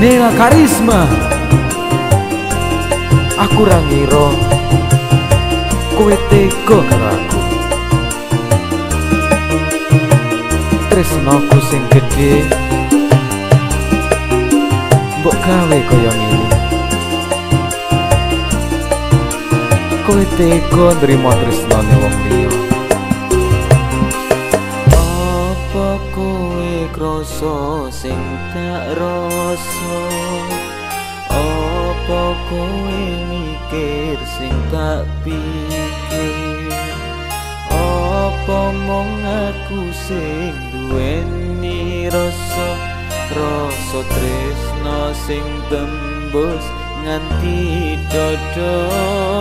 Nela Karisma. Aku ra ngira kowe tega karo aku. Tresnaku sing gedhe. Mbok gawe kaya ngene. Kowe tega nrimo tresnane wong liya krasa sing tak rasa. Apa kowe mikir sing tak pikir? Apa mong aku sing duweni rasa? Rasa tresno sing tembus nganti dodol